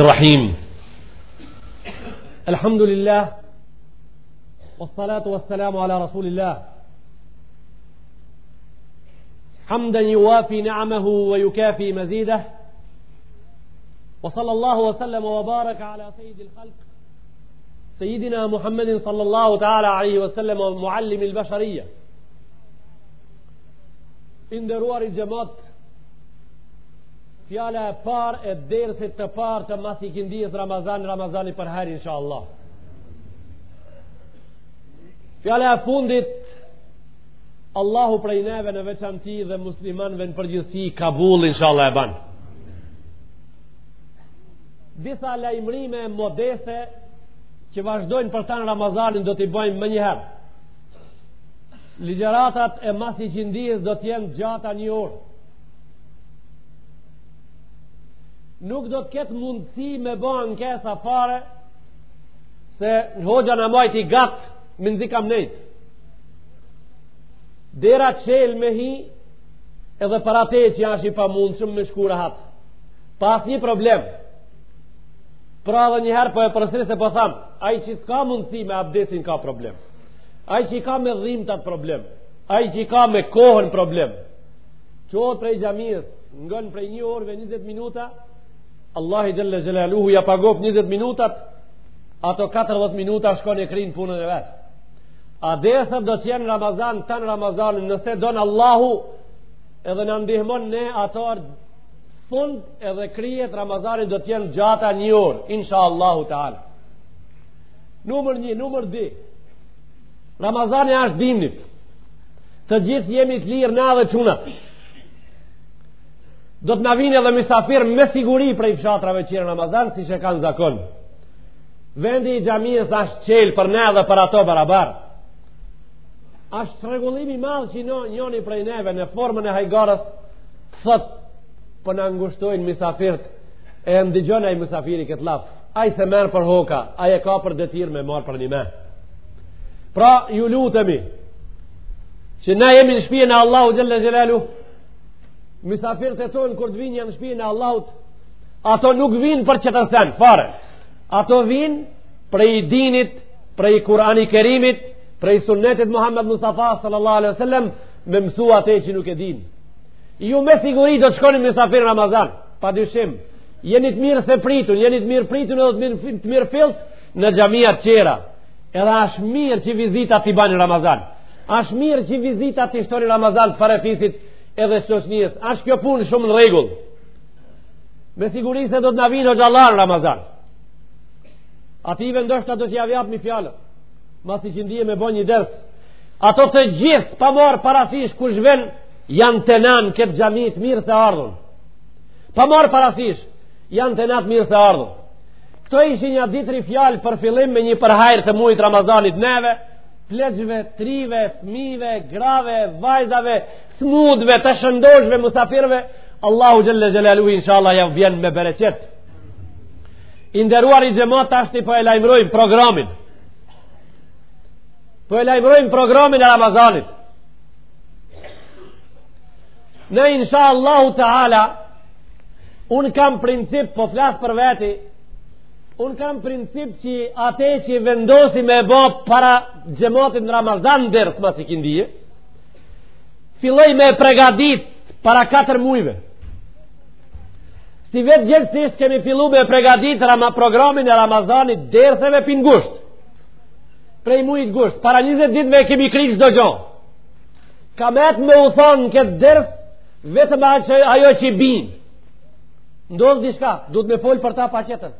الرحيم الحمد لله والصلاة والسلام على رسول الله حمدا يوافي نعمه ويكافي مزيده وصلى الله وسلم وبارك على سيد الخلق سيدنا محمد صلى الله تعالى عليه وسلم ومعلم البشرية In the Ruari Fjala e parë e dersit të parë të mas iqindisë Ramazan, Ramazani për hajr, insha Allah. Fjala e fundit, Allahu prej neve në veçanti dhe muslimanve në përgjithsi, kabul, insha Allah e ban. Disa lajmërime modeste që vazhdojnë për tanë Ramazanin do t'i bajmë menjëherë. Ligjëratat e mas iqindisë do t'jenë gjata një orë. nuk do të ketë mundësi me bo ankesa fare se hoxha na majti gatë mezi kam nejt dera çelë me hi edhe për ata që janë shi pamundshëm me shku rahat pa asnjë problem pra edhe njëherë po e përsëris e po tham ai që s'ka mundësi me abdesin ka problem ai që i ka me dhimtat problem ai që i ka me kohën problem çohet prej xhamisë ngon prej një orëve 20 minuta Allahi xhelle xhelaluhu ja pagoft 20 minutat ato 40 minuta shkon e krin punën e vet a derset do të jenë Ramazan tanë Ramazanin nëse don Allahu edhe na ndihmon ne ato fund edhe kryet Ramazanit do të jenë gjata një orë insha Allahu ta'ala numër një, numër dy Ramazani ashtë dimnit. Të gjithë jemi të lirë na edhe çunat. Do të na vinë edhe mysafir me siguri prej fshatrave që janë Ramazan, siç e kanë zakon. Vendi i xhamisë ashtë çel për ne dhe për ato barabar. Ashtë çrregullim i madh që njoni prej neve në formën e hajgares thot po na ngushtojnë mysafirët e ndigjon ai mysafiri këtë llaf. Ai s'e merr për hoka, ai e ka për detyr me marr përnime. Pra, ju lutemi që na jemi në shpijen e Allahut xhelle xhelaluhu. Mysafirët e tonë kur të vinë janë në shpijen e Allahut, ato nuk vinë për qetër sen, fare. Ato vinë prej dinit, prej Kur'ani Kerimit, prej sunnetit Muhammed Mustafa sallallahu alaihi wasallam, me msu atë që nuk e dinë. Ju me siguri do të shkoni mysafir Ramazan, pa dyshim. Jeni të mirësepritun, jeni të mirëpritun edhe të mirë, të mirëfillt në xhamiat qera. Edhe ashtë mirë që vizitat t'i bani Ramazan. Ashtë mirë që vizitat t'i shtoni Ramazan të farefisit edhe shoqnisë. Ashtë kjo punë shumë në rregull. Me siguri se do të na vinë hoxhallarë Ramazan. Ative ndoshta do t'ja jap një fjalë. Mas iqindie me bo një ders. Ato të gjithë pa marrë parasysh kush vjen janë te na në këtë xhami t'mirëseardhun. Pa marrë parasysh, janë të natë mirë se ardhur. Këto ishi nja dy-tri fjalë për fillim me një përhajr të mujit Ramazanit neve, pleqve, t'rive, fmijve, grave, vajzave, smutve, të shëndoshve, musafirve, Allahu xhel-le xhelaluhu, inshallah, jav bjen me bereqet. I nderuari xhemat, tashti po e lajmërojmë programin. Po e lajmërojmë programin e Ramazanit. Ne insha Allahu Teala, unë kam princip, po flasë për veti, unë kam princip që ate që vendosi me bo para xhematit në Ramazan ders mas ikindie, filloj me pregadit para 4 mujve. Sivjet gjegjësisht kemi fillu me pregadit rama programin e Ramazanit derseve pi n'gusht, prej mujit gusht, para 20 ditve kemi kry çdo gjo, Ka metë me u thonë në këtë ders, vetëm ajo që i bin. Ndodh një shka, duhet me folë për ta patjetër.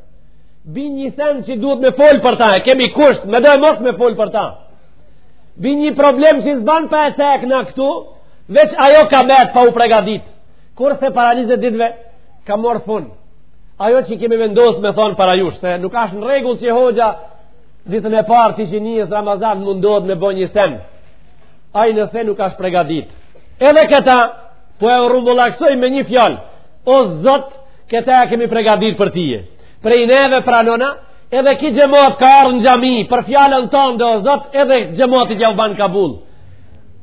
Bin një sen që duhet me folë për ta, e kemi kusht, medoemos me folë për ta. Bin një problem që s'ban pa e cekun këtu, veç ajo ka metë pa u pregadit. Kurse para 20 ditve, ka marrë fun. Ajo që kemi vendosë me thonë para jush, se nuk ashtë në rregull që hoxha, ditën e parë të që nis Ramazan mundohet me bo një sen. Ai nëse nuk është pregadit. Edhe këta po e rrumbullaksoj me një fjalë. O Zot, këta e kemi pregadit për ty. Prej neve pranona, edhe ky xhemat ka ardh në xhami, për fjalën tande, o Zot, edhe xhematit jau ban kabul.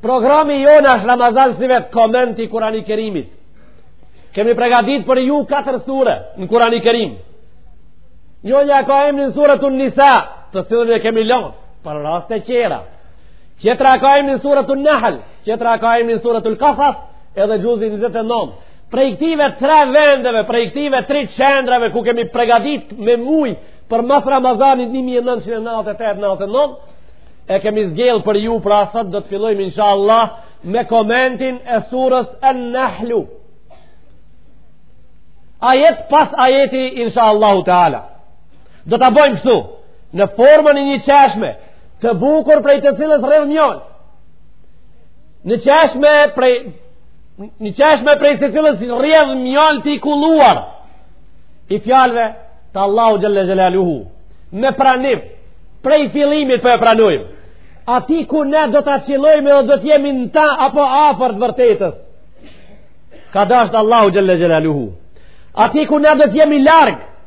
Programi jonë është Ramazan sivjet koment i Kurani Kerimit. Kemi pregadit për ju 4 sure në Kurani Kerim. Njëna ka emnin suretun-Nisa, të cilën e kemi lonë, për raste tjera. Tjetra ka emrin suretun-Nahl, tjetra ka emrin suretul-Kasas, edhe xhuzi 29. Prej këtive tre vendeve, prej këtive tri qendrave, ku kemi pregadit me muj për mas Ramazanit 1998-99, e kemi zgjedhë për ju, pra sot do të fillojmë, insha Allah, me komentin e sures En-Nahlu. Ajet pas ajeti, insha Allahu Teala. Do ta bojmë kështu, në formën e një çeshme të bukur prej të cilës rrjedh mjalt. Një çeshme prej, një çeshme prej të cilës rrjedh mjalti i kulluar, i fjalve të Allahu xhel-le xhelaluhu, me pranim, prej fillimit po e pranojmë, aty ku ne do ta qillojmë dhe do të jemi në ta apo afër të vërtetës, ka dashtë Allahu xhel-le xhelaluhu, aty ku ne do të jemi larg,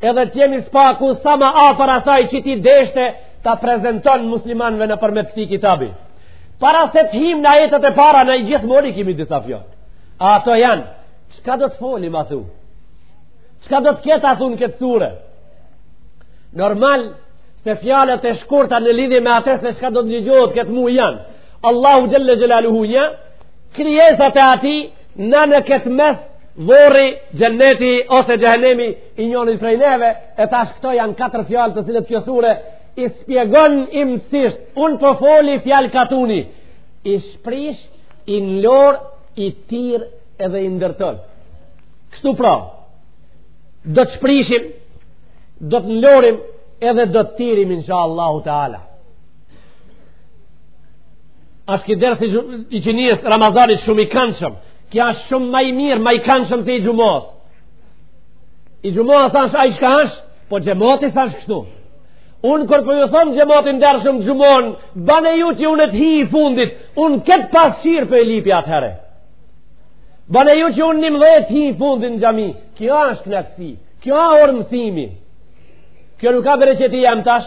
Edhe të jemi s'paku sa më afër asaj që ti deshte ta prezanton muslimanëve nëpërmjet këtij kitabi. Para se të him në ajetet e para na gjithmonë i kemi disa fjalë. A ato janë çka do të folim athu? Çka do të ketë athu në këtë sure? Normal se fjalët e shkurta në lidhje me atë se çka do të dëgjohet këtë muaj janë. Allahu xhelle xhelaluhu një krijesat e atij Na në këtë mes Vorri, xhenneti ose xhehennemi i njonit prej neve E tash këto janë katër fjalë të cilat kjo sure I spjegon imësisht Unë po foli fjalë katuni I shprish, i nlor, i tir edhe i ndërton Kështu pra Do të shprishim Do të nlorim edhe do të tirim Insha Allahu Teala është ky ders i iqinisë Ramazanit shumë i kanëshëm. Ky është shumë ma i mirë, ma i kanëshëm se i xhumas. I xhumas është ai çka është, po xhemati s'është kështu. Unë kur po ju thom xhemat i ndershëm xhuman, bane ju që unë të hi i fundit, unë këtë pasqyrë po e lypi atëherë. Bane ju që unë një mdhet hi i fundit në xhami, kjo është knaqësi, kjo është orë mësimi. Kjo nuk ka bereqeti jam tash,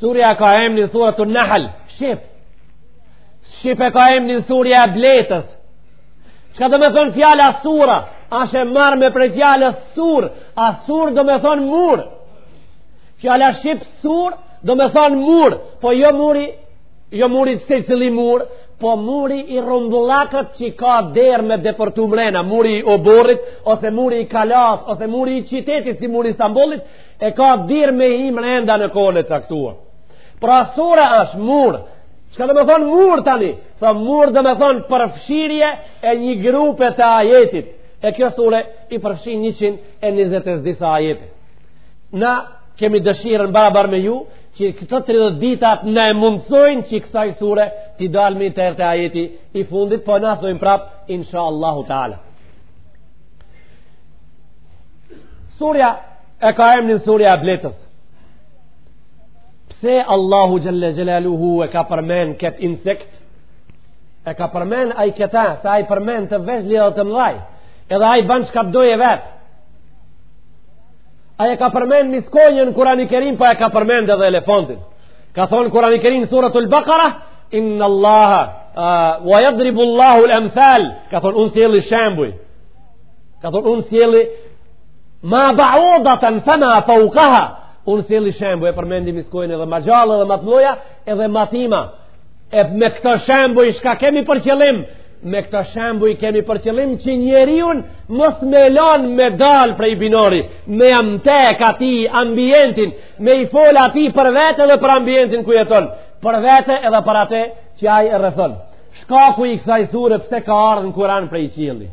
Surja ka emnin suratun Nahl, shqip. Shqip e ka emnin surja e bletës. Çka do me thonë fjala sura? Asht e marrme prej fjalës sur, a sur do me thonë mur. Fjala shqip sur do me thonë mur, po jo muri, jo muri secili mur, po muri i rrumbullakët që ka derë me deportu mrena, muri i oborrit, ose muri i kalas, ose muri i qytetit si muri i Stambollit, e ka derë me hi mrenda në kohën e caktuar. Pra sure është mur, çka do me thonë mur tani, tha mur do me thonë përfshirje e një grupe të ajetit, e kjo sure i përfshin 120 disa ajete. Na kemi dëshirën barabar me ju, që këto 30 ditat na e mundësojnë që kësaj sure t'i dalim deri te ajeti i fundit, po na thojmë prap, insha Allahu ta'ala. Surja e ka emnin surja e bletës pse Allahu xhelle xhelaluhu e ka përmen këtë insekt e ka përmen ai këta se ai përmen të vegjli dhe të mdhaj edhe ai ban çka të dojë vet ai e ka përmen mishkonjën Kurani Kerim po e ka përmen edhe elefantin ka thonë Kurani Kerim suratul Bekara inne Allaha wa jadribu Allahu lë emthal ka thonë unë sjelli shembuj ka thonë unë sjelli Ma ba'udaten fema faukaha Unë sjelli shembuj e përmendi miskonjën edhe ma gjallë edhe ma të mdhaja edhe ma t'ima E me këto shembuj çka kemi për qëllim Me këto shembuj kemi për qëllim që njeriun mos me lanë me dalë prej binari Me e mbajt tek ai ambientin Me i folë atij për vete edhe për ambientin ku jeton Për vete edhe për ate që ai e rrethon Shkaku i kësaj surë pse ka ardhë në kuran prej qiellit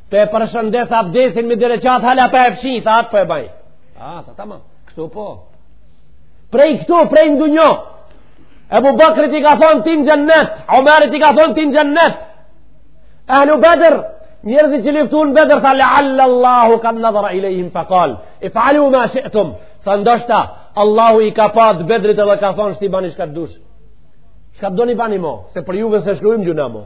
Pe përshëndes abdesin me dire qatë hala pe e fshi, tha atë po e baj. A, tha ta ma, kështu po. Prej këtu, prej në dunjo. Ebu Bekrit i ka thonë ti në xhennet, Omerit i ka thonë ti në xhennet. Ehlu bedër, njerëzi që luftun në bedër, tha lealla Allahu kad nadhara ilejhim fe kal. Ifalu ma shi'tum, tha ndoshta, Allahu i ka pa të Bedrit edhe ka thonë shti bani çka të dush. Çka të doni bani mo, se për juve s'e shkrujm gjynah mo.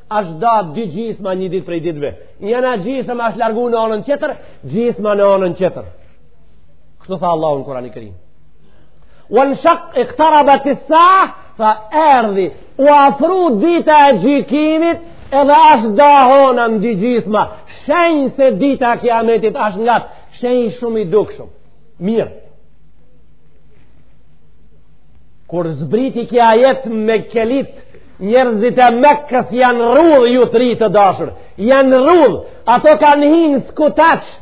është da dy gjysma një ditë prej ditëve. Njëna gjysma është largu në anën tjetër, gjysma në anën tjetër. Kështu tha Allahu në Kurani Kerim. Wa nshak ikterabeti sa, tha erdi, u afru dita e gjykimit, edhe është da hona në dy gjysma. Shenjë se dita e kiametit është ngat, shenjë shumë i dukshëm. Mirë. Kur zbriti ky ajet mekelit, njerëzit e Mekës janë rrudhë xhuturit të dashur, janë rrudhë, ato kanë hinë skutaqë,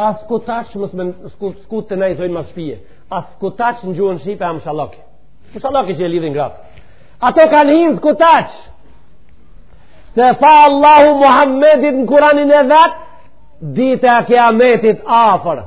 a skutaqë më së skutë të nejzojnë më shpije, a skutaqë në gjuhën shqipe a më shalokë, më shalokë që e lidhin gratë, ato kanë hinë skutaqë, se fa Allahu Muhammedit në kuranin e vetë, dita e kiametit aferë,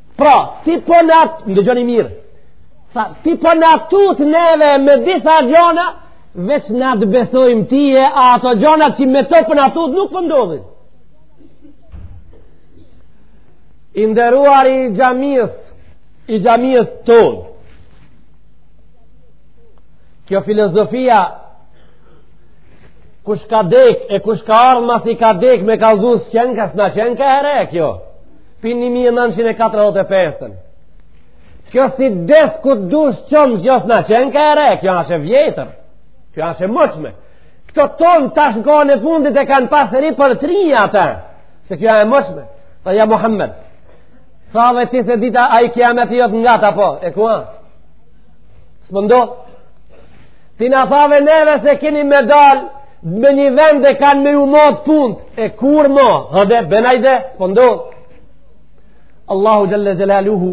Pra, ti po na t, më dëgjoni mirë, tha, ti po na tut neve me disa gjona, veç na të besojmë ty e ato gjona që me to po na tut nuk po ndodhin. Po i nderuar i xhamisë, i xhamisë ton. Kjo filozofia, kush ka dek e kush ka ardh masi ka dek me kallzu s' qenka, s'na qenka e re kjo. Kjo. Pi 1945. Kjo si des ku dush shkon kjo s'na qenka e re, kjo ash e vjetër, kjo ash e moçme. Këto tonë tash në kohën e fundit e kanë pas e ripërtrijtë atë, se kjo e moçme. Tha ja Muhammed, tha the ti se dita ai kiameti jot ngat, a po, e ku a? S'po ndodh, ti na thave neve se keni me dalë me një vend e kanë me ju matë punt, e kur ma, hajde, bane hajde, s'po ndodh. Allahu xhelle xhelaluhu,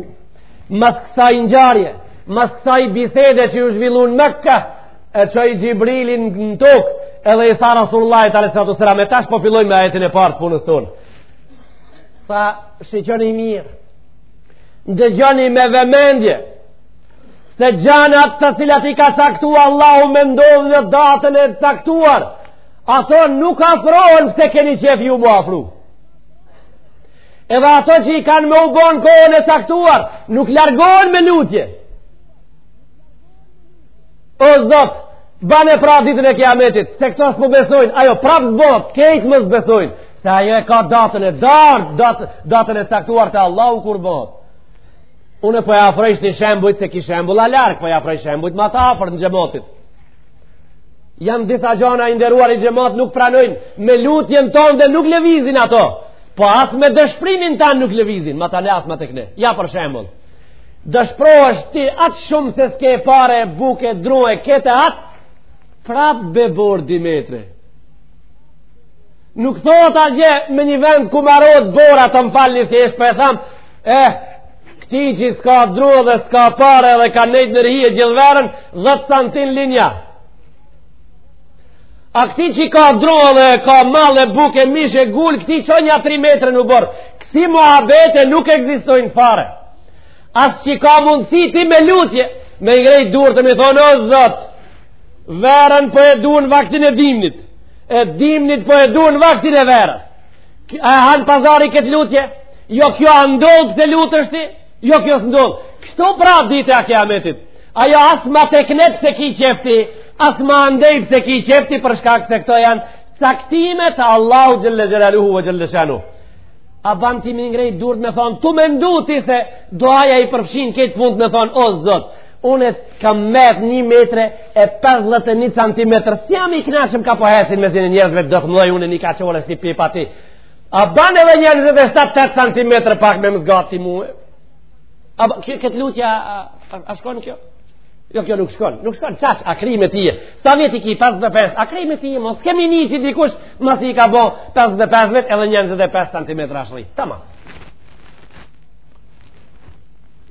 mas kësaj ngjarje, mas kësaj bisede që ju zhvillu n'Mekka, e çoi Xhibrilin në tokë, edhe i tha Resulullahit alejhi salatu selam, e tash po fillojm me ajetin e parë t'punës tonë. Tash shiqoni mirë, ndëgjoni me vëmendje, se gjanat të cilat i ka caktuar Allahu me ndodhë në datën e caktuar, ato nuk afrohen pse keni qef ju m'u afru. Edhe ato që i kanë me u bo n'kohën e caktuar, nuk largohen me lutje. O Zot, bane pra ditën e kiametit, se këta s'po besojnë, ajo prap s'bohet, krejt me s'besojnë, se ajo e ka datën e darë, datën e caktuar te Allahu kur bohet. Unë po e afroj një shembujt se ki shembull a larg, po i afroj shembujt ma të afërt xhematit. Janë disa gjana i nderuari xhemat nuk pranojnë, me lutjen tonë dhe nuk lëvizin ato, po as me dëshprimin tanë nuk lëvizin, ma tanej as ma teknej. Ja për shembull, dëshprohesh ti aq shumë se s'ke pare, bukë, dru e këte atë, prapë bje borë dy metre. Nuk thot hajde me një vend ku marot bora të më falë një thjesht, për po e thamë, eh, këtij që s'ka dru dhe s'ka pare dhe ka nejtë në hije gjith verën, dhetë santim linja. A këtij që ka dru dhe ka mall e bukë, mish e gullë, këtij çojni 3 metra borë, këto muhabete nuk egzistojnë fare. As që ka mundësi ti me lutje, me ngrejt durt e me thonë, o Zot, verën po e du n'vaktin e dimnit. E dimnin po e du n'vaktin e verës. A e han pazari kët lutje? Jo kjo a ndodh pse lutesh ti? Jo kjo s'ndodh. Kështu pra dita e kiametit. Ajo as ma teknej pse ki qef ti, as ma andej pse ki qef ti për shkak se këto janë caktime t'Allahut xhelle xhelaluhu ve xhelle shanu. A ban ti me ngrejt durt me thon, tu mendu ti se duaja i përfshin këtë punë me thon, o Zot, Unë kam met një metre e 51 cm. S'jam i knaqshëm ka po heci me zinë njerëzve do të mëlloj unë një kaçore si pipa ti. A ban edhe një 27 cm pak me m'zgat ti mua? A kjo këtë lutja a, a, a shkon kjo? Jo kjo nuk shkon, nuk shkon qaq a krime ti. Sa vjet i ki 55? A krime ti mos kemi nie që dikush masi ka bo 55 vjet edhe një 25 cm ashri. Tamam.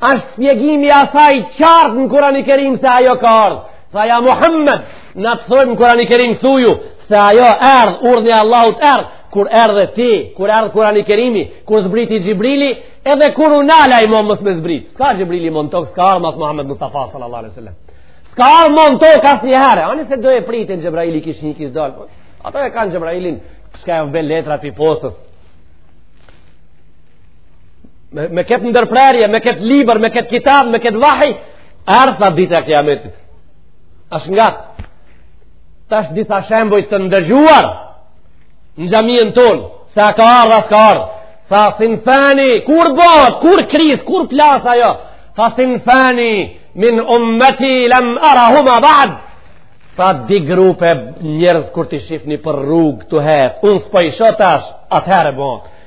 Ashtë shpjegimi i asaj qartë në kurani kerim se ajo ka ardhë. Tha ja Muhammed, na thon në kurani kerim thuju, se ajo ardhë, urdhni i Allahut ardhë, kur erdhe ti, kur erdhi kurani kerimi, kur zbriti Xhibrili, edhe kur u nal ai mo mos me zbrit. S'ka Xhibrili mo n'tokë, s'ka ardhë mas Muhammed Mustafa sallallahu alejhi sallam. S'ka ardhë mo n'tokë asnjëherë, ani se do e pritin Xhibrailin kish një kish dalë. Po, Ata e kanë Xhibrailin, shka e vëbën letrat për postës, me, me këtë ndërprerje, me këtë liber, me këtë kitab, me këtë vahi, erdh dita e kiametit. Ashtë nga, tash disa shembuj të ndëgjuar në xhaminë tonë, se a ka ardhë, a s'ka ardhë. Tha sinfani, kur bohet, kur kris, kur plas ajo. Tha sinfani, min ummeti, lem arahuma bad. Tha dy grupe njerëz kur t'i shifni për rrugë tu hecë, unë s'po i shoh tash, atëherë bohet.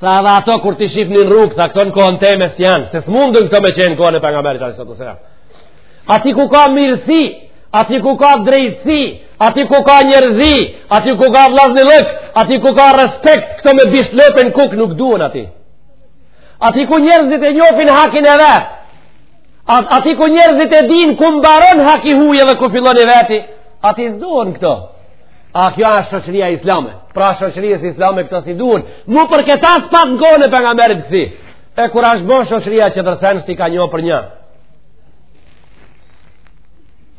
Tha edhe ato kur t'i shifni n'rrugë, tha këto në kohën teme s'janë, se s'mundën këto me qenë kohën e pejgamberit alejhi salatu selam. Ati ku ka mirësi, ati ku ka drejtësi, ati ku ka njerëzi, ati ku ka vllaznillëk, ati ku ka respekt, këto me bisht lope n'kuk nuk duhen ati. Ati ku njerëzit e njofin hakin e vet, ati ku njerëzit e din ku mbaron haki huj edhe ku fillon i veti, ati s'duhen këto. A kjo është shoqëria islame? Pra shoqërisë islame këto s'i duhen. Mu për këta s'pat në kohën e pejgamberit kësi. E kur është bo shoqëria që dërsen s'ti ka një për një.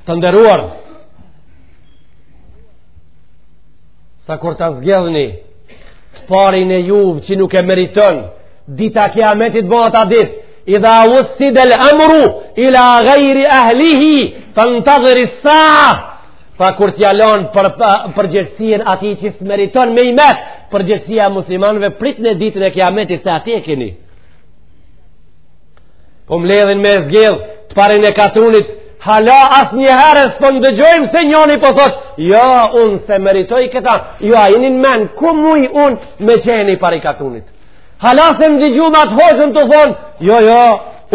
Të ndëruar. Sa kur ta zgjedhni të parin e juv që nuk e meriton, dita e kiametit bohet at ditë, idha usidel amru ila gajri ahlihi, fentedhiri sa, Tha kur t'ja loni për, përgjegjësinë ati që s'meriton me i metë, përgjegjësia e muslimanve pritne ditën e kiametit se ati e keni. Po mledhin me zgjedh të parin e katunit, hala asnjëherë s'po ndëgjojmë se njoni po thot, jo unë s'e meritoj këta, jo a jeni n'men, ku muj unë me qenë i pari katunit. Hala s'e ndigjum at hoxhën tu thonë, jo, jo,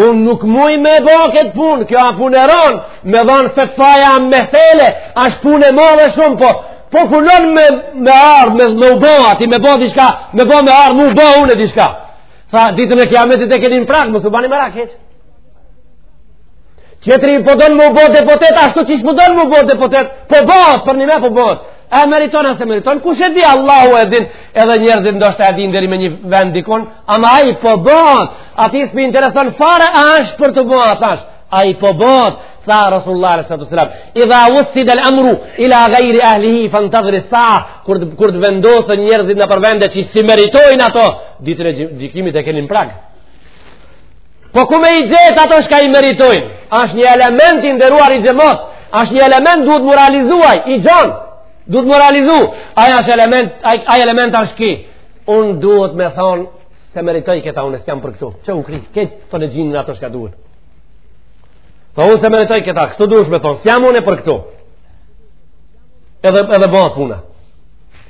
unë nuk muj me bo këtë punë, kjo a punë e ronë, me dhonë fetfaja me thele, ashtë punë e modhe shumë, po, po punon me, me ardh, me, me u bo ati, me bo diçka, me bo me ardh, m'u bo unë e diçka. Tha, ditën e kiametit e keni në prag, mos u bani merak hiç. Tjetri po don m'u bo deputet, ashtu që po don m'u bo deputet, po bëhet, përnime po bëhet. A e meriton, a s'e meriton, kush e di Allahu e din, edhe njerëzit ndoshta e din deri me një vend dikon, ama aji po bëhet, ati s'p'i intereson fare, a është për të bëhet, a s'ashtë, aji po bëhet, tha Rasulullah sallallahu alaihi wasallam idha wusida al-amru ila ghayri ahlihi fantadhir as-sa'a kur kur të vendosen njerëzit nëpër vende që s'i meritojnë ato ditën e gjykimit e keni në prag Po ku me i gjetë ato shka i meritojnë? Ashtë një element i nderuari xhemot, ashtë një element duhet m'u realizu, një gjo, duhet m'u realizu. Aj është element, aj, aj element ashtë ki. Unë duhet me thonë, s'e meritoj këta unë, s'jam për këtu. Që u kri, thonë e gjinë ato shka duhet. Po unë s'e meritoj këta, kështu duhet me thonë, s'jam unë për këtu. Edhe, edhe bëhet puna.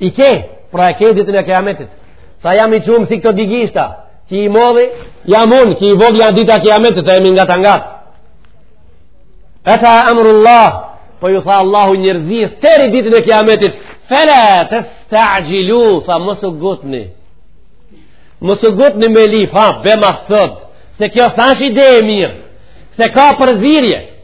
I ke, pra e ke ditën e kiametit. Tha jam i çumë si këto di gishta, ki i modhi, jam unë, ki i vogli a dita e kiametit, tha jemi ngat e ngat. Eta amrullah, po ju tha Allahu njërzis, teri ditën e kiametit, fela testaxhilu, tha mos u gutni. Mos u gutni me lip, ha, bëma sot, se kjo s'është ide e mirë, se ka përzirje,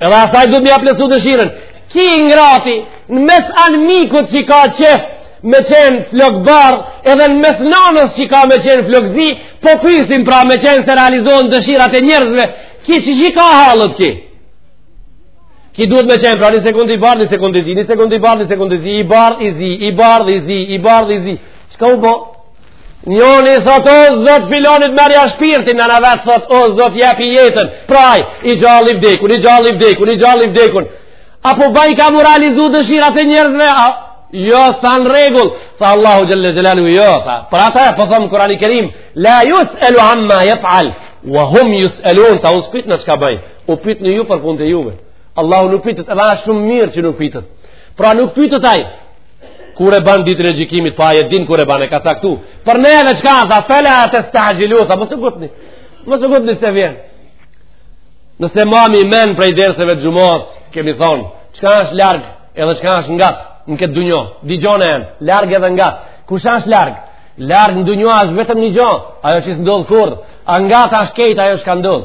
Edhe asaj duhet m'ja plesu dëshirën. Ki i ngrati, në mes anmikut që ka qef me qenë flokbardh, edhe në mes nanës që ka me qenë flokzi, po pysim pra me qenë se realizohen dëshirat e njerëzve, ki qi i ka hallet ki? Ki duhet me qenë, pra një sekundi i bardh, një sekundi i zi, një sekundi i bardh, një sekundi i zi, i bardh, i zi, i bardh, i zi, i bardh, i zi. Çka u bo? Njoni thot o zot filonit merja shpirtin nana vetë thot o zot jepi jetën pra i gjall i vdekun i gjall i vdekun i gjall i vdekun a po baj ka m'u realizu dëshirat e njerëzve a, jo s'a në rregull tha Allahu xhel-le xhelaluhu jo tha për ata e po thotë në kurani kerim la jus'elu amma jef'al wa hum jus'elun tha mu s'pitni çka baj u pit unë ju për punët e juve Allahu nuk pitet edhe shumë mirë që nuk pitet pra nuk pitet aj Kur e ban ditën e gjykimit, po aj e din kur e ban e ka caktu. Por neve çka tha fela testaxhilu, tha mos u gutni. Mos u gutni se vjen. Nëse mani men prej derseve të xhumos, kemi thon, çka është larg, edhe çka është ngat në këtë dunjo. Di gjona, larg edhe ngat. Kush është larg? Larg në dunjo është vetëm një gjë, ajo që s'ndodh kurr. A ngat është kejt ajo që ka ndodh.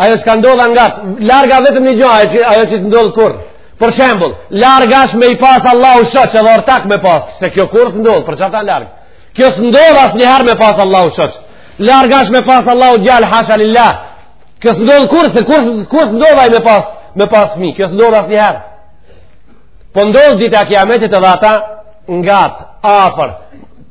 Ajo që ka ndodh a ngat, larg a vetëm një gjo, ajo që s'ndodh kurr. Për shembull, larg është me i pas Allahu shoq edhe ortak me pas, se kjo kurr s'ndodh, për qata larg. Kjo s'ndodh asnjëherë me pas Allahu shoq. Larg është me pas Allahu djalë, hasha lilla. Kjo s'ndodh kurr, se kurr, kurr s'ndodh me pas, me pas fmi, kjo s'ndodh asnjëherë. Po ndodh dita kiametit edhe ata ngat, afër,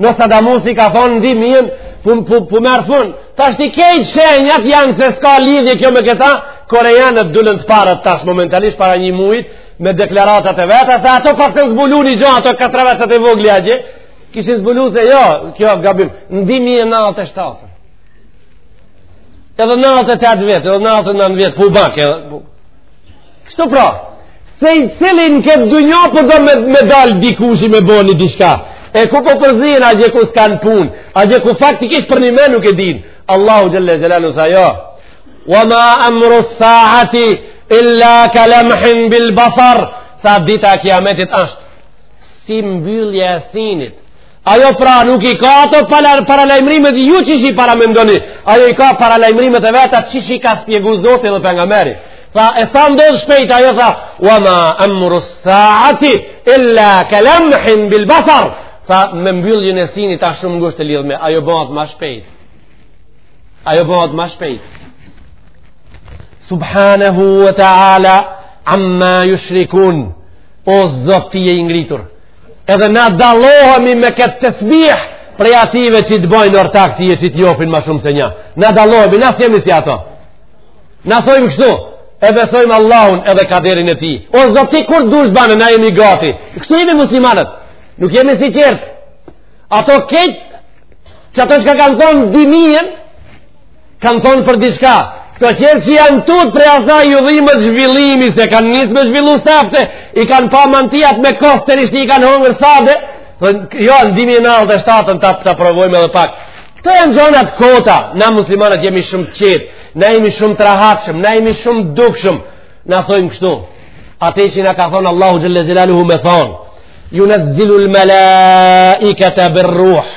Nostradamusi ka thonë n'dimijën, pu, pu, pu merr fund, tashti kejt shenjat janë se s'ka lidhje kjo me këta, koreanët dulën të parët tash momentalisht para një mujt, me deklaratat e veta se ato pas kanë zbulu një gjë ato katra veta të vogli atje kishin zbulu se jo kjo gabim në 2097 edhe në 98 edhe në 99 po bak edhe Kështu pra, secili n'këtë dunja po do me, me dalë dikushi me bo një diçka. E ku po përzin, atje ku s'kanë punë, atje ku faktikisht përnime nuk e dinë. Allahu Xhele Xhelaluhu tha jo. Wa ma amru sa'ati illa kalamhin bil basar. Tha dita e kiametit ashtë si mbyllja e synit. Ajo pra nuk i ka ato paralajmërimet ju qysh i paramendoni. Ajo i ka paralajmërimet e veta qysh i ka spjegu Zoti dhe pejgamberi. Tha, e sa ndodh shpejt, ajo tha, wa ma amru saati illa kalamhin bil basar. Tha, me mbylljen e synit a shumë ngusht e lidhme, ajo bahet ma shpejt. Ajo bahet ma shpejt. Subhanahu wa ta'ala, amma jushrikun, o Zot ti je i ngritur. Edhe na dallohemi me këtë tesbih prej atyve që të bojnë ortak ty e që të njofin ma shumë se nja. Na dallohemi, na s'jemi si ato. Na thojmë kështu, e besojmë Allahun edhe kaderin e tij. O Zot ti kur dush bane, na jemi gati. Kështu jemi muslimanët, nuk jemi si tjerët. Ato keq, që ato çka kanë thonë dimien, kanë thonë për diçka. Këto tjerët që janë tutë prej asaj ju dhimë zhvillimi, se kanë nisë me zhvillu safte, i kanë pa mantijat me kohë të rishtë i kanë hongër safte, dhe jo, në dimi në alë dhe shtatën ta, ta provojmë edhe pak. Këto janë gjona t'kota, na muslimanët jemi shumë t'qetë, na jemi shumë t'rahatshëm, na jemi shumë t'dukshëm, na thojmë kështu. Ate që na ka thonë Allahu Xhele Xhelaluhu me thonë, junezzilul melaikete birruh,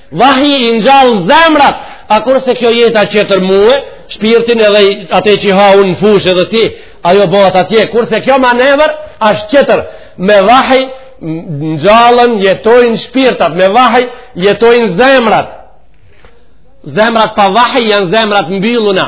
Vahji i ngjall zemrat, a kurse kjo jeta tjetër mue, shpirtin edhe atë që ha unë në fushë edhe ti, ajo bëhet atje, kurse kjo manevër asht tjetër, me vahj ngjallen jetojnë shpirtat, me vahj jetojnë zemrat, zemrat pa vahj janë zemra t'mbylluna,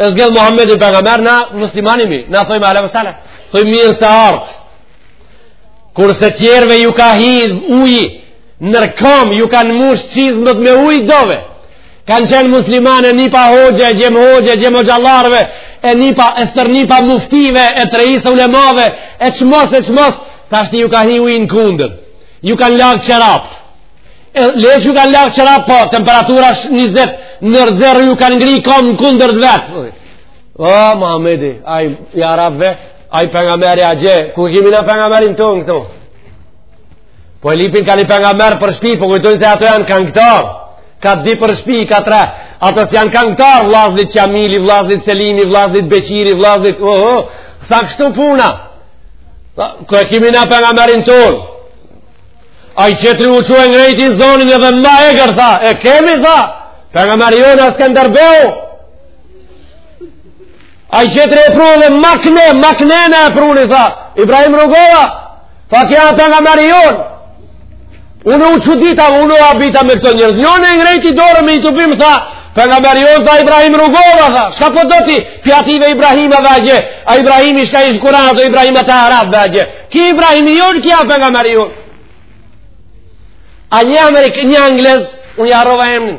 e zgjedh Muhammedin pejgamber, na muslimanë jemi, na thojmë alejhi selam, thojmë mirë se ardh, kurse tjerve ju ka hi uji nër kom, ju kanë mush çizmet me ujë dove, kanë qenë muslimanë e nipa hoxhe, djem hoxhe, djem hoxhallarëve, e nipa e stërnipa muftive, e të reis ulemave, e çmos, e çmos, tashti ju ka hi uji në kundër, ju kanë lagë çorapt, Le që ju kanë lagë çorapt po, temperatura është 20 nën zero ju kanë ngri komt në kundra të veta. O, Muhamedi, aj, i arabve, aj pejgamberi atje, ku e kemi ne pejgamberin tonë këto? Po e lypin ka ni pejgamber për shpi, po kujtojnë se ato janë kangëtarë, ka dy për shpi, ka tre, ato si janë kangëtarë, vllaznit Qamili, vllaznit Selimi, vllaznit Beqiri, vllaznit, o, oh, oh, s'a kështu puna, ku e kemi na pejgamberin tonë? Ai qetri u çua e ngrejti zonin edhe ma egër tha. E kemi tha. Pejgamberi jonë asht Skënderbeu. Ai qetri e pru edhe ma knej, ma knej e pruni, tha. Ibrahim Rugova, tha ki a pejgamberi jonë. Unë u çudita, unë u habita me këto njerëz. Njoni e ngrejti dorë me i tupim, tha. Për nga Marion, tha Ibrahim Rugova, tha. Shka po do ti? Prej atyve Ibrahimave agje. A Ibrahimi shka ishë kuratë, Ibrahima të arabëve agje. Ki Ibrahimi jonë, ki a pejgamberi jonë. A një Amerik, një Anglez, unë ia harrova emnin,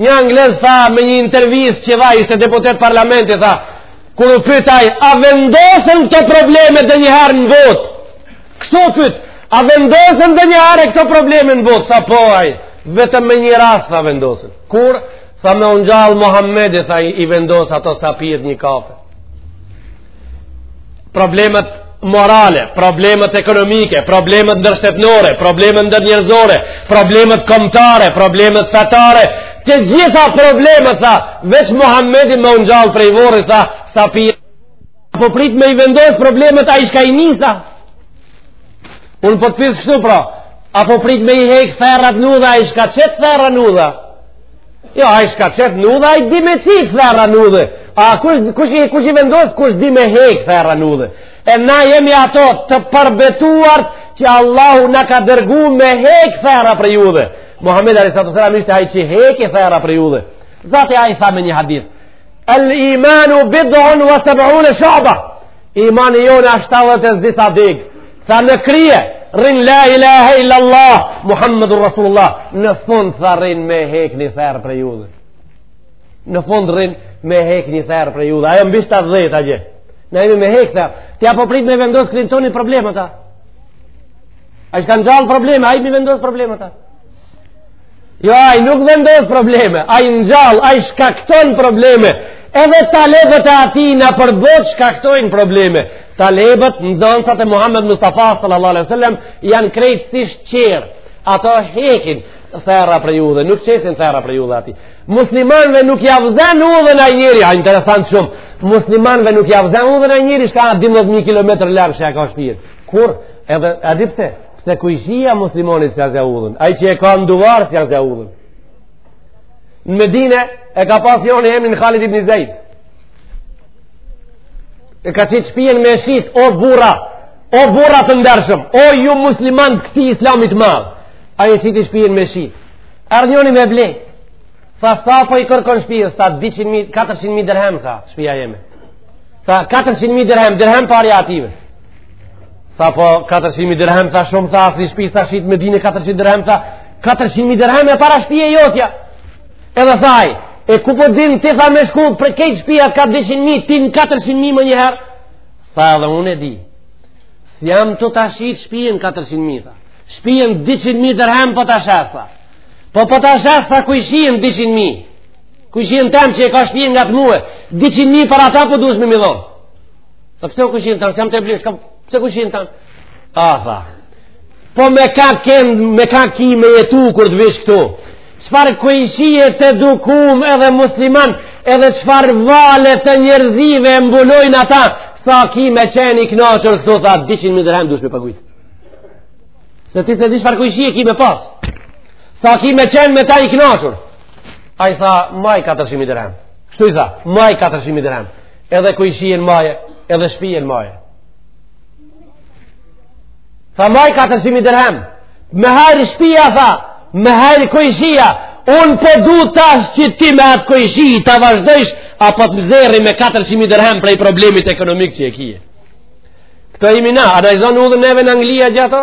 një Anglez tha me një intervistë që dha, ishte deputet parlamenti, tha, kur u pyt ai, a vendosen këto probleme ndonjëherë në botë? Kështu u pyt, a vendosen ndonjëherë këto probleme në botë? Tha po ai, vetëm me një rast tha vendosen. Kur, tha me u ngjallë Mohamedi, tha i vendosë ato sa pihet një kafe. problemet morale, problemet ekonomike, problemet ndërshtetnore, problemet ndërnjerëzore, problemet kombtare, problemet fetare, të gjitha problemet, tha, veç Muhammedi me u ngjallë prej vorri, tha, sa pi, a po prit me i vendos problemet ai shka i nis a, unë po të pys kështu pra, a po prit me i hek therrat n'udhë a, ai shka qet therra n'udhë a, Jo, ai shka qet në udhe, ai di me qitë therra në udhe. A kush, kush, i, kush i vendosë, kush di me hekë therra në udhe. E na jemi ato të përbetuar që Allahu na ka dërgu me hekë therra prej udhe. Muhammed A.S. ishte ai që heki therra prej udhe. Zati ai tha me një hadith. El imanu bidhon wa sebune shuba. Imani jonë a 70 e disa degë. Tha në krye, rrin la ilahe illa Allah, Muhammedur Rasulullah, në fund tha rrin me hek një therrë prej udhe. Në fund rrin me hek një therrë prej udhe. Ajo mbi 70 agje. Ne jemi me hek therra. Ti a po prit me vendos Clintoni problemet a. Ai shka ngjall probleme, ai me i vendos problemet a. Jo, ai nuk vendos probleme, ai ngjall, ai shkakton probleme, edhe talebët e atij nëpër botë shkaktojnë probleme. Talebët, nxansat e Muhammed Mustafa sallallahu alaihi sallam, janë krejtësisht qerë, ato hekin therra prej udhe, nuk qesin therra prej udhe ati. Muslimanve nuk jav zen udhën njeri, a interesant shumë, muslimanve nuk jav zen udhën njeri, shka 12.000 km larg e ka shpijen. Kur? Edhe, a di pëse? Pse kojshia muslimonit s'ja zja ullën? Ai që e ka n'duvar s'ja zja ullën. Në Medine e ka pas njoni emrin Khalid ibn Zeid. E ka qitë shpijen me shit, o burra, o burra të ndershëm, o ju musliman të këtij islamit madhë. Ai e qiti shpijen me shit. Erdh njoni me ble. Tha sa po i kërkon shpijes, tha 400.000 dërhem, tha shpija jeme. Tha 400.000 dërhem, dërhem parja e atyve. Tha po 400.000 dirhem, tha shumë, tha asnjë shpi s'u shit n'Medine 400 dirhem, tha 400.000 dirhem e para shpi e jotja. Edhe tha ai, e ku po din ti tha me shku, për kejt shpia ka 200.000, ti në 400.000 menjëherë. Tha edhe unë e di, s'jam tu ta shit shpien 400.000, tha. Shpien 200.000 dirhem po ta shes, tha. Po po ta shes, tha, kojshien 200.000. Kojshien tem që e ka shpien ngat mue, 200.000 për ata po dush me m'i dhonë. Tha pse kojshien tan, s'jam tu e ble, shka pse kojshien tan? Ah, tha. Po me ka kem, me ka ki me jetu kur të vish këtu. Çfar kojshie të dukum edhe musliman, edhe çfar vale të njerëzive mbulojnë ata, sa ki me qenë i kënaqur këtu tha 200 mijë dirham dush me pagujt. Se ti s'e di çfar kojshie ki me pas. Sa ki me qenë me ta i kënaqur. Ai tha, "Maj 400 mijë dirham." Kështu i tha, "Maj 400 mijë dirham." Edhe kojshien maje, edhe shpien maje. Tha maj 400.000 dirhem. Me hajr shpia, tha, me hajr kojshia, unë po du tash që ti me atë kojshi, ta vazhdojsh, a po të nzerri me 400.000 dirhem prej problemit ekonomik që e kije. Këto imi na, analizon udhën neve në Anglia gjato,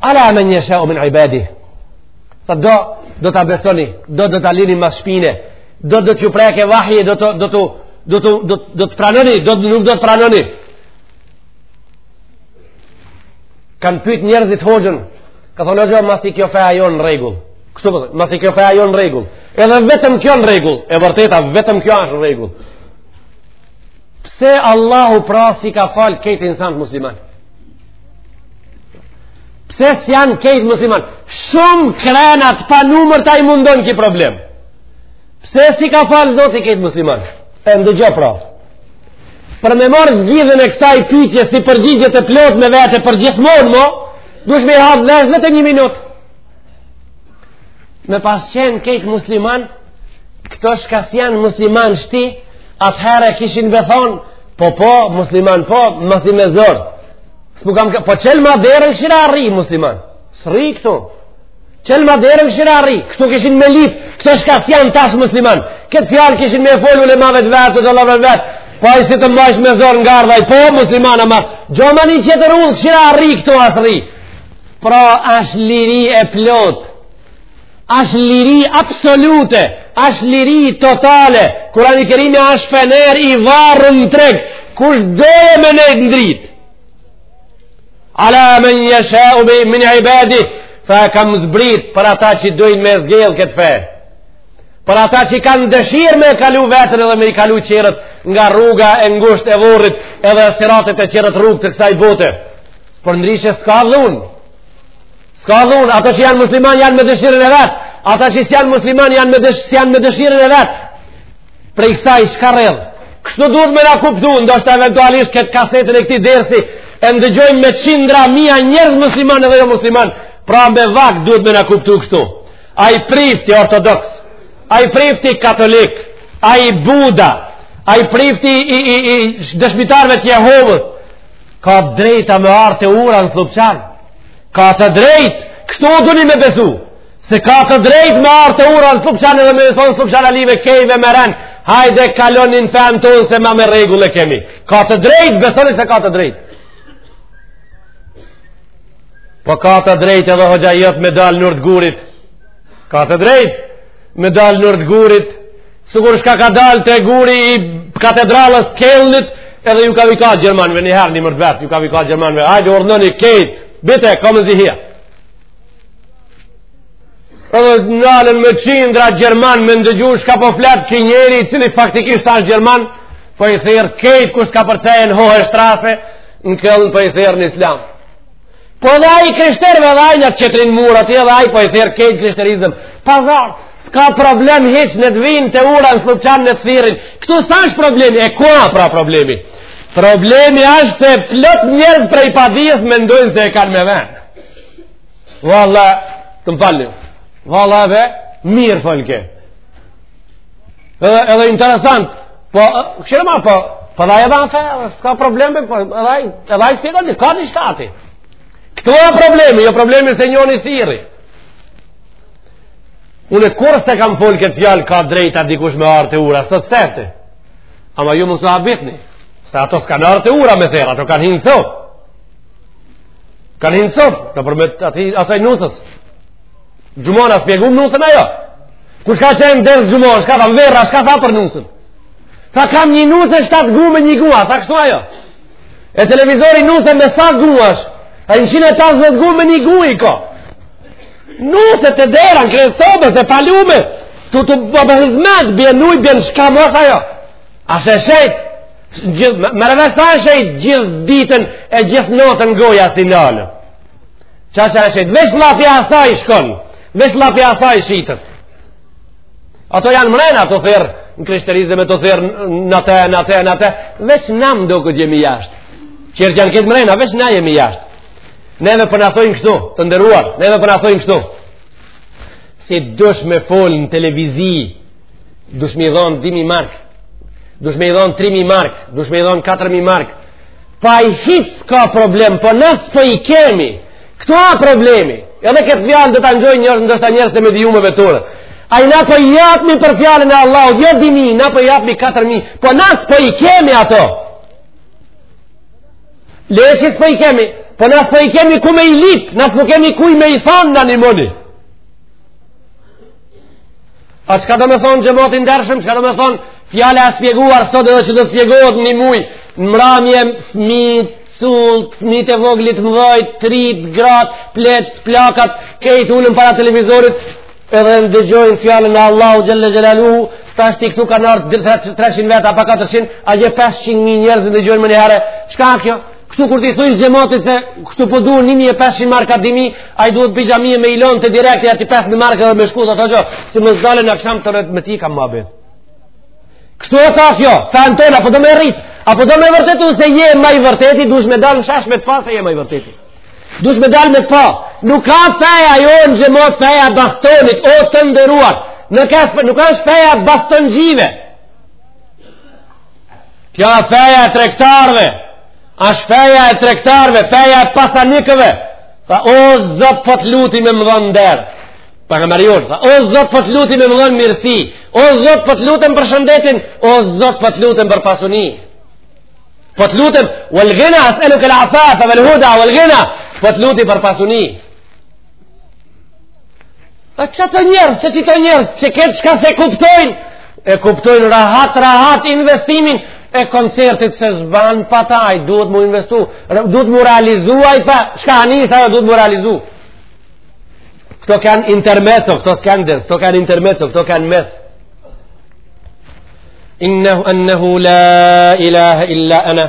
Ala men jeshau min ibadih Tha do, do ta besoni Do do ta lini mas shpine Do do t'ju preke vahje Do të, do të, do të, do të, do të pranoni Do të nuk do të pranoni Kanë pyt njerëzit hoxhën Ka thonë hoxho masi kjo feja jonë n'rregull Kështu përdo, po masi kjo feja jonë n'rregull Edhe vetëm kjo në rregull E vërteta vetëm kjo është në rregull Pse Allahu pra s'i ka falë kejt insantë muslimanë Pse s'janë kejt musliman? Shumë krena të panumërta i mundon ki problem. Pse s'i ka falë Zoti kejt musliman? E ndëgjo pra. Për me marrë zgjidhjen e kësaj pytje si përgjigje të plotë me vete përgjithmonë mo, dush me i hapë veshët një minutë. me pas qenë kejt musliman, këto shka s'janë musliman shti, atëherë kishin me thonë, po po, musliman po, masi me zor. S'kam ka, po çelma derën shi a rri musliman. S'rri këtu. Çelma derën shi a rri, kështu kishin me lypë, këto shka s'janë tash musliman. Këtë fjalë kishin me folë ulemave të vet, të gjallave vetë, po ai si të mbajsh me zor nga ardhaj, po musliman, ama gjoma ni tjetër udhë, shi a rri këtu a s'rri. Pra është liri e plot, është liri absolute, është liri totale, Kurani Kerimi është fener i varun në treg, kush don me ndejt n'dritë. Ala men jeshau min ibadi, tha e kam zbrit për ata që dojnë me zgjell këtë fe për ata që kanë dëshirë me kalu veten edhe me i kalu qerët nga rruga e ngusht e vorrit edhe siratit e qerat rrugë të kësaj bote. Përndryshe s'ka dhun. S'ka dhun, ato që janë musliman janë me dëshirën e vet. Ata që s'janë musliman janë me dëshirën s'janë me dëshirën e vet. Prej kësaj çka rrjedh? Kështu duhet me na kuptu, ndoshta eventualisht këtë kasetën e këtij dersi e ndëgjojnë me qindra mija njerëz musliman edhe jo musliman, pra me vakt duhet me na kuptu kështu. Ai prifti ortodoks, ai prifti katolik, ai buda, ai prifti i i i dëshmitarëve të Jehovës, ka drejta me ardh te ura në Sllupçan ka të drejt kështu a doni me besu se ka të drejt me ardh te ura në Sllupçan edhe me thonë sllupçanalive kejtve me ren hajde kaloni në fen tonë se ma me rregull e kemi ka të drejt besoni se ka të drejt po ka të drejt edhe hoxha jot me dal n'Urë t'Gurit ka të drejt me dal n'Urë t'Gurit Sikur shka ka dalë te guri i katedrales Këlnit, edhe ju ka vika Gjermanve, një herë një mërdvet, ju ka vika Gjermanve, hajde urdhnoni kejt, bitte, kommen Sie hier. Edhe nalen me qindra Gjerman, me ndëgju shka po flet ky njeri, i cili faktikisht s'është Gjerman, po i thirr kejt, kush kapërcejn në Hohe Straße, në Këln po i thirr në islam. Po edhe ai krishterve edhe ai n'atë qetrin mur atje edhe ai po i thirr kejt n'krishterizëm. Pazar, s'ka problem hiç ne të vijnë te ura në Sllupçan ne t'thirrin. Këtu s'është problemi. E ku a pra problemi? Problemi është se plot njerëz prej padijës mendojnë se e kanë me vend. Valla, të më falni. Valla dhe mirë folke. Edhe, edhe interesant, po, këshirë ma, po, po dhe edhe anë fejë, s'ka probleme, po, edhe, edhe i shpjegon, ka një shkati. Këtu a problemi, jo problemi se njoni siri. Unë kurr s'e kam folë këtë fjalë, ka drejta dikush me ardh te ura, së të serte. Ama ju mos u habitni, se ato s'kan ardh te ura me thirr, ato kanë hi n'sobë. Kanë hi n'sobë, nëpërmjet asaj nuses. N'xhuma a shpjegum nusen, a jo? Kush ka qenë dërë n'xhuma, shka tha më verra, shka tha për nusen? Tha kam një nuse shtatë gu me një gu, tha kështu a jo? E televizori nuse me sa gu asht, a i mëshin e ta zë gu me një gu i ka. Nusen te dera në krye t'sobës e palume, tu të bo hizmet, bjen ujë, bje në shka më tha jo. A shë shëjt, më rëvesë ta shëjt gjithë ditën e gjithë natën goja s'i nalet. Ça që e shet, veç llafi asaj i shkon, veç llafi asaj i shitet. Ato janë mrena, ato thërrin në krishterizëm, ato thërrin në te, në te, në te, veç na mo këtu jemi jashtë. Tërë janë këtu mrena, veç na jemi jashtë. Neve po na thojnë kështu, të nderuar, neve po na thojnë kështu. Se dush me folë në televizi, dush me i dhonë 2.000 markë, dush me i dhonë 3.000 markë, dush me i dhonë 4.000 markë, Po ai hiç s'ka problem, po na s'po i kemi. Këtu a problemi. Edhe këtë fjalë do ta ngjojnë, ndoshta njerëz të medijumeve të tërë. Ai na po i japmi për fjalën e Allahut jo dy mijë, na po i japmi katër mijë, po na s'po i kemi ato. Lekët s'po i kemi, po na s'po i kemi ku me i lypë, na s'po kemi kuj me i thonë na nimoni. A çka do me thonë xhemat i ndershëm, çka do me thonë fjala e spjeguar sot edhe që do spjegohet një muj, në mramje, fmijt, cullt, fmijt e voglit, mëdhajt, të rit, grat, pleqt, plakat, kejt ulen para televizorit, edhe ndëgjojnë fjalën e Allahut xhele xhelaluhu, tashti këtu ka nër 300 veta, pa 400, atje 500.000 njerëz ndëgjojnë menjëherë, çka a kjo? Kështu kur t'i thoj xhamatit se kështu po duan 1500 marka dimi, ai duhet prej xhamie me i lon direkt aty 5000 marka dhe me shku ato gjë, si më zalën në aksham të rrit me ti kam mabë. Kështu e ka kjo, fan tona po do me rrit, apo do me vërtetu se je me i vërtetë, duhet me dal në shesh me të pa se je me i vërtetë. Duhet me dal me të pa. Nuk a feja jonë xhamat feja e bastonit o të nderuar. Nuk a nuk a feja e bastonjive. Kjo është feja e tregtarëve. Është feja e tregtarëve, feja e pasanikëve. Tha o Zot po të luti me më dhon nder. Pejgamberi jonë tha o Zot po të luti me më dhon mirësi. O Zot po të lutem për shëndetin, o Zot po të lutem për pasuni. Po të lutem, wal ghina as'aluka al-afafa wal huda wal ghina. Po të luti për pasuni. A qato njerëz, qe qito njerëz, që këtë çka s'e kuptojnë, e kuptojnë rahat, rahat investimin e koncertit se s'ban pa taj, duhet m'u investu, duhet m'u realizu, ai pa, çka a nisë ajo duhet m'u realizu. Këto kanë intermeco, këto s'kanë ders, këto kanë intermeco, këto kanë mes. Innehu, ennehu, la ilaha illa ana.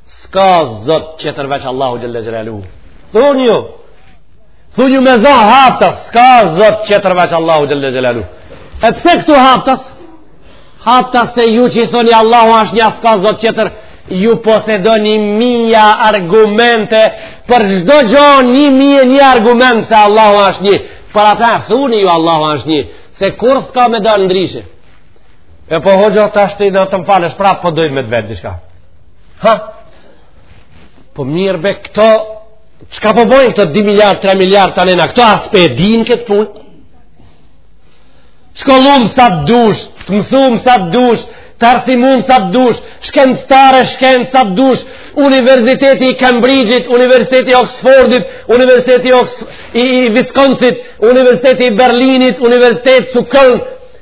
S'ka zot tjetër veç Allahut Xhele Xhelaluhu. Thuni ju, thuni ju me za haptas, s'ka zot tjetër veç Allahut Xhele Xhelaluhu. E pse këtu haptas? Haptas se ju që i thoni Allahu ashtë një s'ka zot tjetër veç ju posedoni mija argumente për çdo gjo një mijë e një argument se Allahu ashtë një për ata thuni ju Allahu ashtë një se kurrë s'ka me dalë ndryshe e po hoxho tashti të më falësh prapë po dojnë me të vetë diçka Ha? Po mirë be këto, qka po bojnë këto 2 miliard, 3 miliard të anena, këto a s'pe din këtë punë? Shkollum sa të dush, të mësum sa të dush, të arsimum sa të dush, shkencëtarë, shkencë sa të dush, Universiteti i Cambridge-it, Universiteti i Oxford-it, Universiteti i, Ox i, i Wisconsin-it, Universiteti i Berlin-it, Universiteti i Stokholm,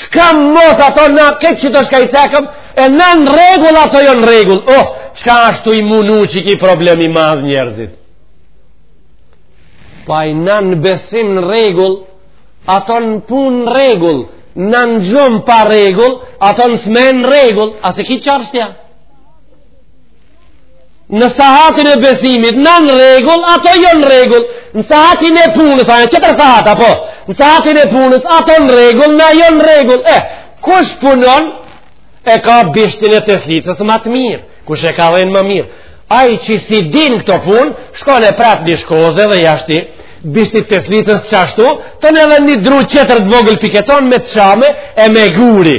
Qka mos ato na këtë qito shka i cekëm, e na në rregull ato jo në rregull. Oh, qka ashtu i munu qiki problem i madh njerëzit. Paj na në besim në rregull, ato në punë në rregull, na në gjumë pa rregull, ato në smen në rregull, asë ki çashtja. në sahatin e besimit, na në rregull, ato jo në rregull, në sahatin e punës, a një qetër sahat, apo, në sahatin e punës, ato në rregull, na jo në rregull, e, kush punon, e ka bishtin e teslicës ma të mirë, kush e ka dhe ma mirë, ai që s'i din këto punë, shkon e pret një shkozë edhe ja shti bisht teslicës qashtu, të në edhe një dru qetër të vogël piketon me të shame e me guri,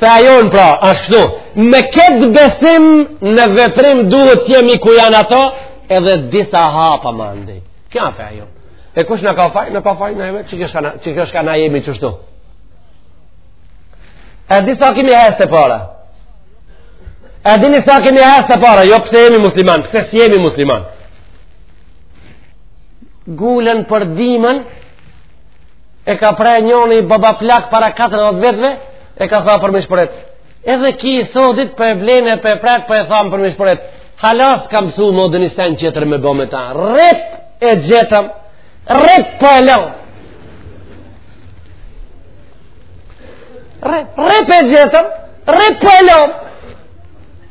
Feja jonë pra, është kështu. Me këtë besim në veprim duhet të jemi ku janë ato, edhe disa hapa ma andej. Kjo a feja jonë. E kush na ka faj, na ka faj, na jemi, që kjo shka na jemi qështu. E di sa kemi hecë te para. E dini sa kemi hecë te para, jo pse jemi musliman, pse s'jemi musliman. Gulen për dimën, e ka pre njoni baba plak para 40 vjetëve, e ka tha për mishpëret. Edhe ky i sodit po e blen e po e pret po e than për mishpëret. Hala s'ka mësu ndoni sen qetër me bo me ta. Rrip e gjetëm, rrip po e lam. Rrip, rrip e gjetëm, rrip po e lam.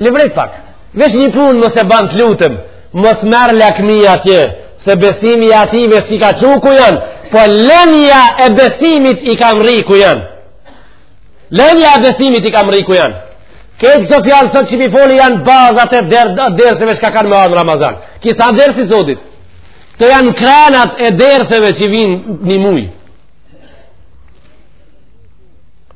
Lëvret pak. Veç një punë mos e bën të lutem. Mos merr lakmi atje, se besimi i atyve s'i ka çu ku janë, po lënia e besimit i ka mrri ku janë. Lënia e besimit i ka mrri ku janë. Këtë këto fjalë sot që i foli janë bazat e derseve qka kanë me ardhë në Ramazan. Ky s'a dersi sotit? Këto janë krenat e derseve që vijnë një muj.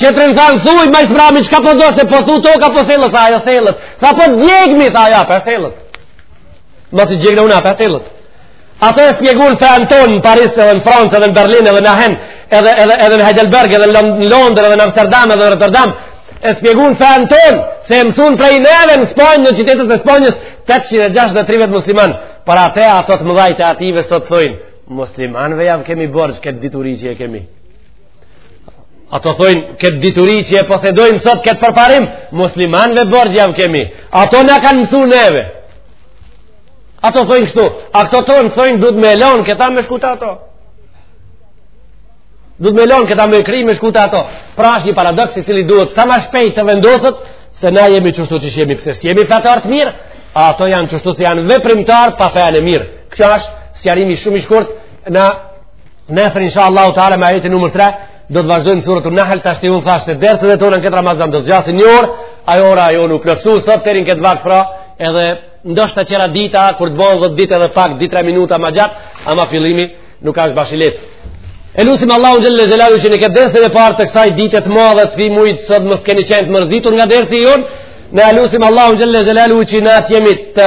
Që të rënësanë sujë, ma i sëmrami, që ka po do, se po thu to, ka po selës, a jo selës. Tha po të djegmi, tha ja, për selës. Ma si djegna una, për selës. Ato e shpjegun fejën tonë, në Paris, edhe në Francë, edhe në Berlin, edhe në Ahen, edhe, edhe, edhe në Heidelberg, edhe në Londër, edhe në Amsterdam, edhe në Rotterdam, e shpjegun fejën tonë, se e mësun prej neve në Spanjë, në qytetet e Spanjës, 800 vjet musliman, për atë ato të mëdhajt e atyve sot thujnë, muslimanve jav kemi borxh këtë dituri që e kemi. Ato thojnë, këtë dituri që e posedojmë sot, këtë përparim, muslimanve borxh jau kemi. Ato na kanë mësu neve. Ato thojnë kështu, a këto tonë, thojnë, du të me lonë, këta me shkuta ato. Du të me lonë, këta me kri, me shkuta ato. Pra është një paradoks i cili duhet sa ma shpejt të vendoset, se na jemi qështu që jemi pse, si jemi fetar të mirë, a ato janë qështu se janë veprimtar pa fenë e mirë. Kjo është sqarimi shumë i shkurt, na Nesër insha Allahu Teala me ajetin numër 3 do të vazhdojmë surën An-Nahl tash si u thash se derset tona këtë Ramazan do të zgjasin një orë, ajo ora ajo u plotsu sot deri në këtë vakt pra, edhe ndoshta qera dita kur të bëhen 10 ditë edhe pak 2-3 minuta më gjatë, ama fillimi nuk asht bash i lehtë. E lusim Allahun xhelle xhelalu që në këtë ders të parë të kësaj dite të madhe të fimujt sot mos keni qenë të mërzitur nga dersi jon. Ne e lusim Allahun xhelle xhelalu që na jemi të